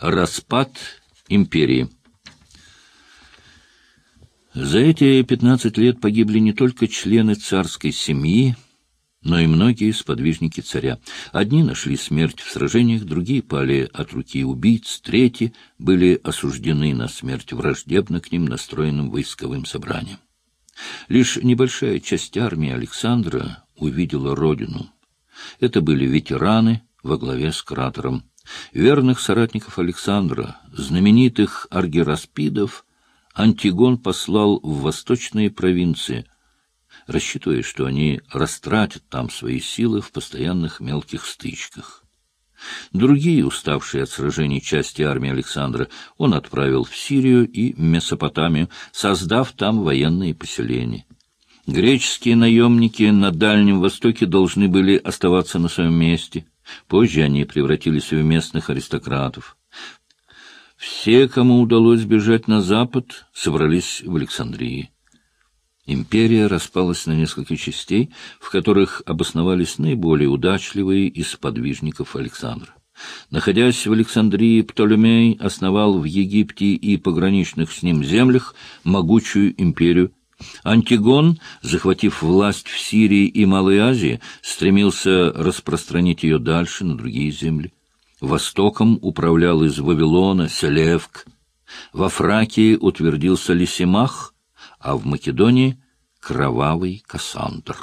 Распад империи За эти пятнадцать лет погибли не только члены царской семьи, но и многие сподвижники царя. Одни нашли смерть в сражениях, другие пали от руки убийц, третьи были осуждены на смерть враждебно к ним настроенным войсковым собранием. Лишь небольшая часть армии Александра увидела родину. Это были ветераны во главе с кратером. Верных соратников Александра, знаменитых аргираспидов, Антигон послал в восточные провинции – рассчитывая, что они растратят там свои силы в постоянных мелких стычках. Другие, уставшие от сражений части армии Александра, он отправил в Сирию и Месопотамию, создав там военные поселения. Греческие наемники на Дальнем Востоке должны были оставаться на своем месте. Позже они превратились в местных аристократов. Все, кому удалось бежать на запад, собрались в Александрии. Империя распалась на несколько частей, в которых обосновались наиболее удачливые из подвижников Александра. Находясь в Александрии, Птолемей основал в Египте и пограничных с ним землях могучую империю. Антигон, захватив власть в Сирии и Малой Азии, стремился распространить ее дальше на другие земли. Востоком управлял из Вавилона Селевк. Во Фракии утвердился Лисимах, а в Македонии — кровавый Кассандр.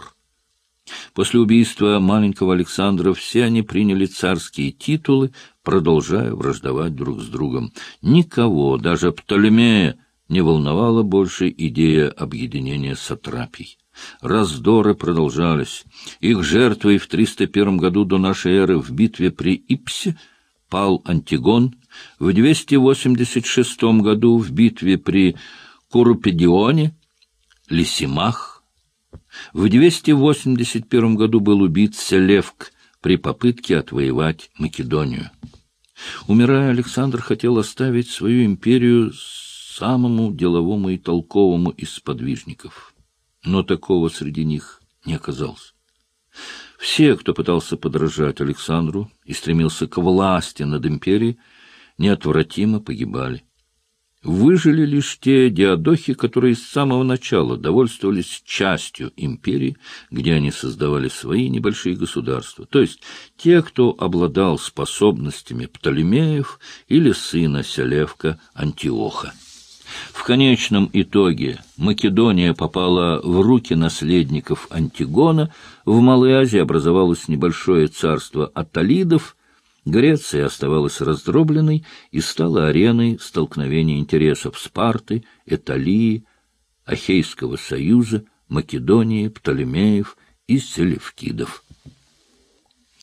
После убийства маленького Александра все они приняли царские титулы, продолжая враждовать друг с другом. Никого, даже Птолемея, не волновала больше идея объединения сатрапий. Раздоры продолжались. Их жертвой в 301 году до нашей эры в битве при Ипсе пал Антигон, в 286 году в битве при Курупедионе, Лисимах. В 281 году был убит Селевк при попытке отвоевать Македонию. Умирая, Александр хотел оставить свою империю самому деловому и толковому из сподвижников. Но такого среди них не оказалось. Все, кто пытался подражать Александру и стремился к власти над империей, неотвратимо погибали. Выжили лишь те диадохи, которые с самого начала довольствовались частью империи, где они создавали свои небольшие государства, то есть те, кто обладал способностями Птолемеев или сына Селевка Антиоха. Конечном итоге Македония попала в руки наследников Антигона, в Малой Азии образовалось небольшое царство Аталидов, Греция оставалась раздробленной и стала ареной столкновения интересов Спарты, Эталии, Ахейского союза, Македонии, Птолемеев и Селевкидов.